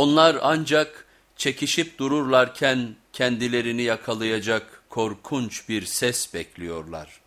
Onlar ancak çekişip dururlarken kendilerini yakalayacak korkunç bir ses bekliyorlar.